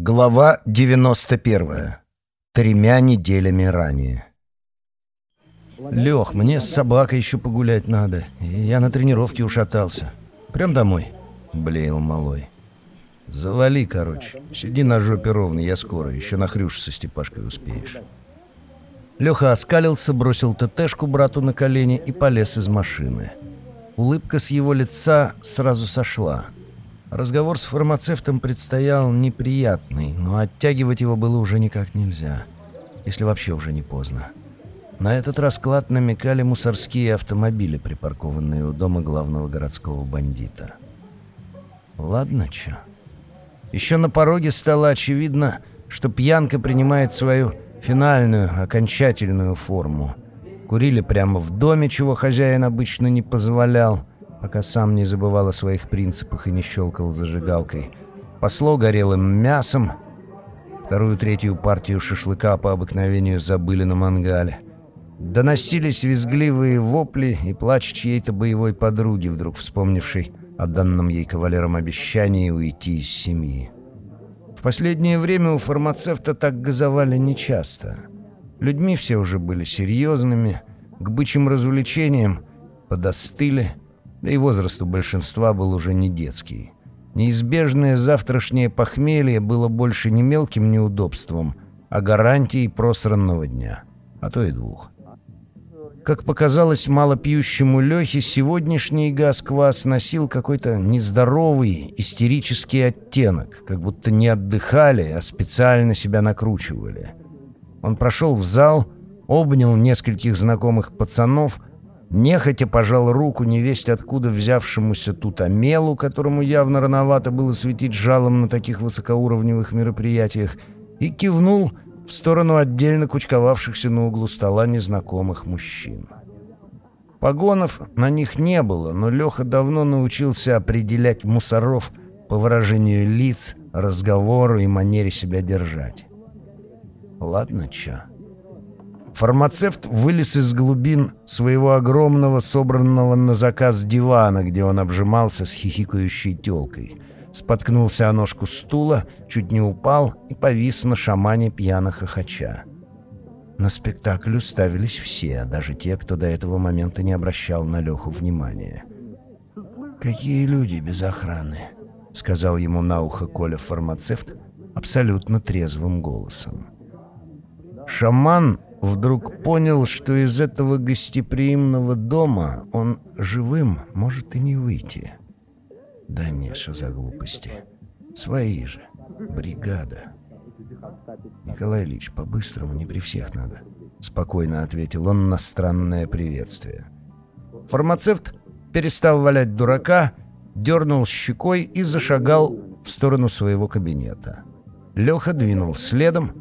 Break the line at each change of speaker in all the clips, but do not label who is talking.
Глава 91. Тремя неделями ранее.
Лех, мне с собакой еще погулять надо. Я на тренировке ушатался. Прям домой. Блеял малой. Завали, короче. Сиди на жопе ровно, я скоро. Еще на хрюш со Степашкой успеешь. Леха оскалился, бросил ТТшку брату на колени и полез из машины. Улыбка с его лица сразу сошла. Разговор с фармацевтом предстоял неприятный, но оттягивать его было уже никак нельзя, если вообще уже не поздно. На этот расклад намекали мусорские автомобили, припаркованные у дома главного городского бандита. Ладно, чё. Еще на пороге стало очевидно, что пьянка принимает свою финальную, окончательную форму. Курили прямо в доме, чего хозяин обычно не позволял — пока сам не забывал о своих принципах и не щелкал зажигалкой. Пасло горелым мясом. Вторую-третью партию шашлыка по обыкновению забыли на мангале. Доносились визгливые вопли и плач чьей-то боевой подруги, вдруг вспомнившей о данном ей кавалером обещании уйти из семьи. В последнее время у фармацевта так газовали нечасто. Людьми все уже были серьезными, к бычьим развлечениям подостыли — да и возраст у большинства был уже не детский. Неизбежное завтрашнее похмелье было больше не мелким неудобством, а гарантией просранного дня, а то и двух. Как показалось малопьющему Лехе, сегодняшний газ-квас носил какой-то нездоровый, истерический оттенок, как будто не отдыхали, а специально себя накручивали. Он прошел в зал, обнял нескольких знакомых пацанов — Нехотя пожал руку невесть откуда взявшемуся тут Амелу, которому явно рановато было светить жалом на таких высокоуровневых мероприятиях, и кивнул в сторону отдельно кучковавшихся на углу стола незнакомых мужчин. Погонов на них не было, но Леха давно научился определять мусоров по выражению лиц, разговору и манере себя держать. Ладно, чё. Фармацевт вылез из глубин своего огромного, собранного на заказ дивана, где он обжимался с хихикающей тёлкой. Споткнулся о ножку стула, чуть не упал и повис на шамане пьяно хохоча. На спектакль уставились все, даже те, кто до этого момента не обращал на Леху внимания. «Какие люди без охраны», — сказал ему на ухо Коля-фармацевт абсолютно трезвым голосом. Шаман вдруг понял, что из этого гостеприимного дома он живым может и не выйти. Да не, что за глупости. Свои же. Бригада. Николай Ильич, по-быстрому, не при всех надо. Спокойно ответил он на странное приветствие. Фармацевт перестал валять дурака, дернул щекой и зашагал в сторону своего кабинета. Леха двинул следом,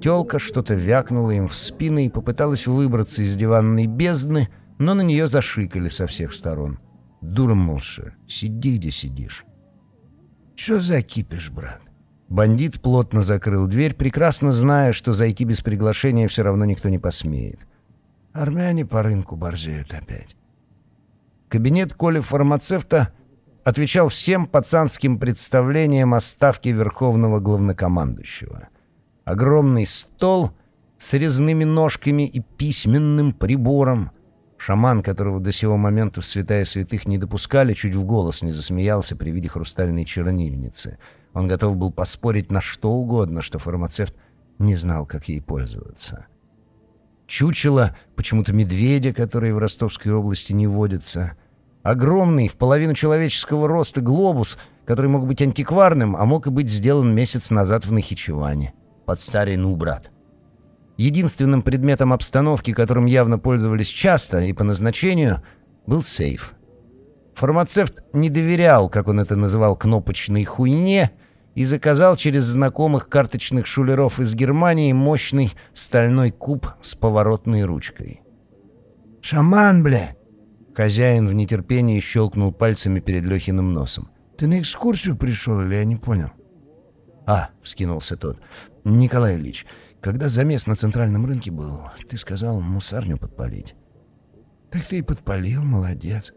Телка что-то вякнула им в спины и попыталась выбраться из диванной бездны, но на нее зашикали со всех сторон. Дура, молша, сиди, где сидишь. Что за кипиш, брат? Бандит плотно закрыл дверь, прекрасно зная, что зайти без приглашения все равно никто не посмеет. Армяне по рынку борзеют опять. Кабинет Коли-фармацевта отвечал всем пацанским представлениям о ставке верховного главнокомандующего — Огромный стол с резными ножками и письменным прибором. Шаман, которого до сего момента в святая святых не допускали, чуть в голос не засмеялся при виде хрустальной чернильницы. Он готов был поспорить на что угодно, что фармацевт не знал, как ей пользоваться. Чучело, почему-то медведя, который в Ростовской области не водится. Огромный, в половину человеческого роста глобус, который мог быть антикварным, а мог и быть сделан месяц назад в Нахичеване под старину брат. Единственным предметом обстановки, которым явно пользовались часто и по назначению, был сейф. Фармацевт не доверял, как он это называл, кнопочной хуйне, и заказал через знакомых карточных шулеров из Германии мощный стальной куб с поворотной ручкой. «Шаман, бля!» Хозяин в нетерпении щелкнул пальцами перед Лехиным носом. «Ты на экскурсию пришел или я не понял?» «А!» — вскинулся тот. «Николай Ильич, когда замес на центральном рынке был, ты сказал мусарню подпалить». «Так ты и подпалил, молодец».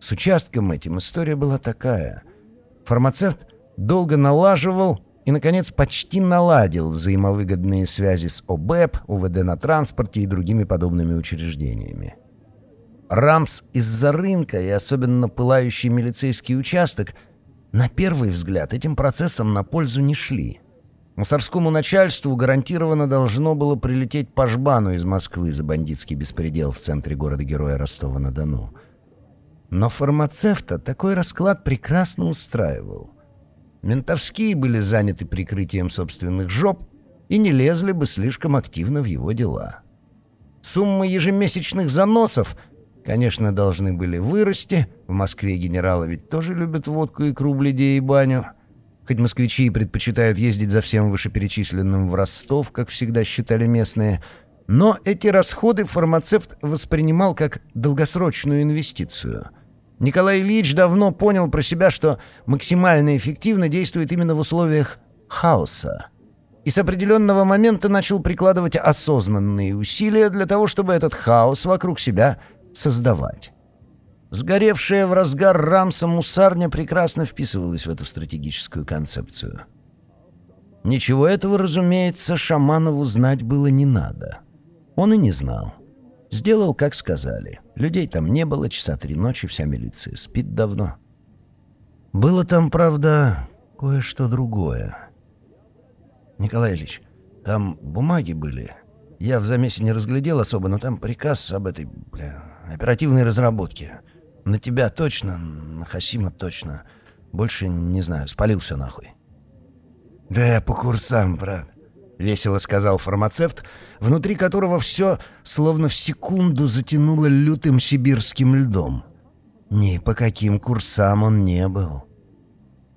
С участком этим история была такая. Фармацевт долго налаживал, и, наконец, почти наладил взаимовыгодные связи с ОБЭП, УВД на транспорте и другими подобными учреждениями. Рамс из-за рынка и особенно пылающий милицейский участок на первый взгляд этим процессом на пользу не шли. Мусорскому начальству гарантированно должно было прилететь по жбану из Москвы за бандитский беспредел в центре города-героя Ростова-на-Дону. Но фармацевта такой расклад прекрасно устраивал. Ментовские были заняты прикрытием собственных жоп и не лезли бы слишком активно в его дела. Суммы ежемесячных заносов, конечно, должны были вырасти. В Москве генералы ведь тоже любят водку, икру, бледей и баню. Хоть москвичи и предпочитают ездить за всем вышеперечисленным в Ростов, как всегда считали местные, но эти расходы фармацевт воспринимал как долгосрочную инвестицию – Николай Ильич давно понял про себя, что максимально эффективно действует именно в условиях хаоса. И с определенного момента начал прикладывать осознанные усилия для того, чтобы этот хаос вокруг себя создавать. Сгоревшая в разгар рамса мусарня прекрасно вписывалась в эту стратегическую концепцию. Ничего этого, разумеется, Шаманову знать было не надо. Он и не знал. Сделал, как сказали. Людей там не было, часа три ночи, вся милиция спит давно. Было там, правда, кое-что другое. Николай Ильич, там бумаги были. Я в замесе не разглядел особо, но там приказ об этой, бля, оперативной разработке. На тебя точно, на Хасима точно. Больше не знаю, спалил все нахуй. Да я по курсам, брат. — весело сказал фармацевт, внутри которого все словно в секунду затянуло лютым сибирским льдом. Ни по каким курсам он не был.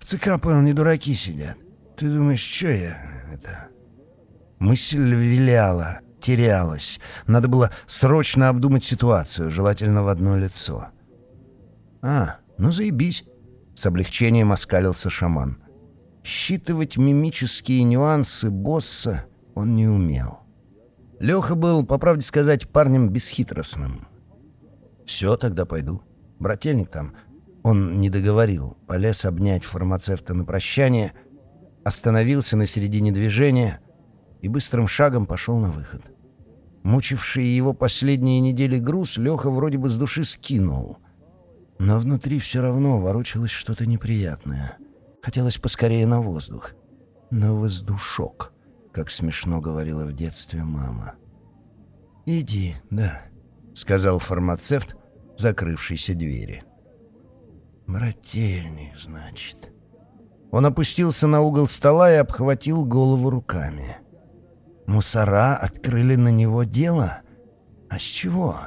В ЦК, понял, не дураки сидят. Ты думаешь, что я это... Мысль виляла, терялась. Надо было срочно обдумать ситуацию, желательно в одно лицо. «А, ну заебись!» — с облегчением оскалился шаман. Считывать мимические нюансы босса он не умел. Леха был, по правде сказать, парнем бесхитростным. «Все, тогда пойду. Брательник там...» Он не договорил, полез обнять фармацевта на прощание, остановился на середине движения и быстрым шагом пошел на выход. Мучивший его последние недели груз Леха вроде бы с души скинул, но внутри все равно ворочалось что-то неприятное — Хотелось поскорее на воздух. На воздушок, как смешно говорила в детстве мама. «Иди, да», — сказал фармацевт, закрывшийся двери. «Брательник, значит». Он опустился на угол стола и обхватил голову руками. Мусора открыли на него дело? А с чего?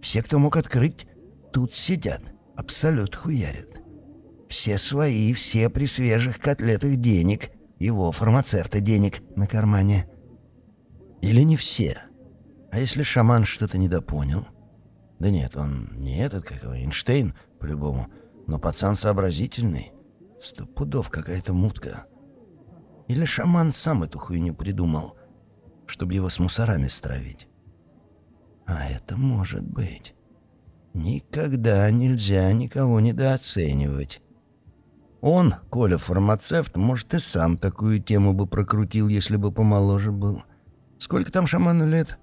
Все, кто мог открыть, тут сидят, абсолют хуярят. Все свои, все при свежих котлетах денег. Его фармацевта денег на кармане. Или не все? А если шаман что-то недопонял? Да нет, он не этот, как его, Эйнштейн, по-любому. Но пацан сообразительный. Сто пудов какая-то мутка. Или шаман сам эту хуйню придумал, чтобы его с мусорами стравить. А это может быть. Никогда нельзя никого недооценивать. Он, Коля фармацевт, может, и сам такую тему бы прокрутил, если бы помоложе был. Сколько там шаману лет?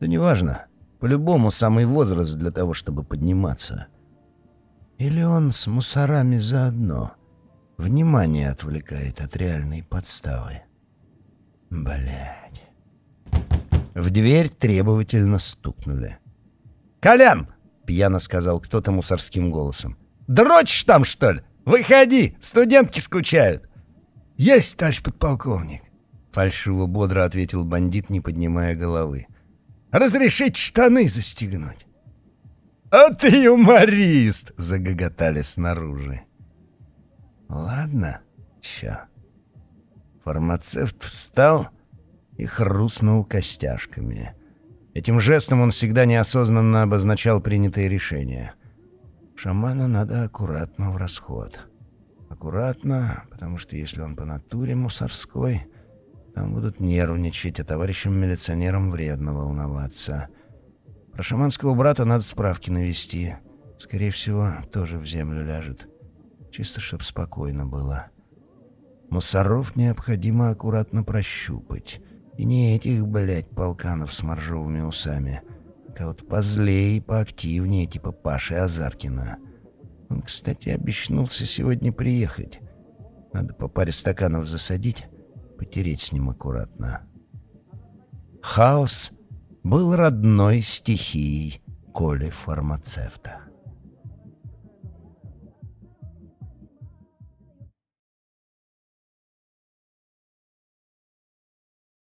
Да неважно. По-любому самый возраст для того, чтобы подниматься. Или он с мусорами заодно. Внимание отвлекает от реальной подставы. Блядь. В дверь требовательно стукнули. «Колян!» — пьяно сказал кто-то мусорским голосом. «Дрочишь там, что ли?» Выходи, студентки скучают.
Есть, товарищ подполковник.
Фальшиво бодро ответил бандит, не поднимая головы.
Разрешить штаны застегнуть.
«А ты юморист!» — загоготали снаружи.
«Ладно, чё?» Фармацевт встал и хрустнул костяшками. Этим жестом он всегда неосознанно обозначал принятое решение. Шамана надо аккуратно в расход. Аккуратно, потому что если он по натуре мусорской, там будут нервничать, а товарищам-милиционерам вредно волноваться. Про шаманского брата надо справки навести. Скорее всего, тоже в землю ляжет. Чисто, чтоб спокойно было. Мусоров необходимо аккуратно прощупать. И не этих, блядь, полканов с моржовыми усами, а кого-то позлее и поактивнее, типа Паши Азаркина. Он, кстати, обещнулся сегодня приехать. Надо по паре стаканов засадить, потереть с ним аккуратно. Хаос был родной стихией Коли-фармацевта.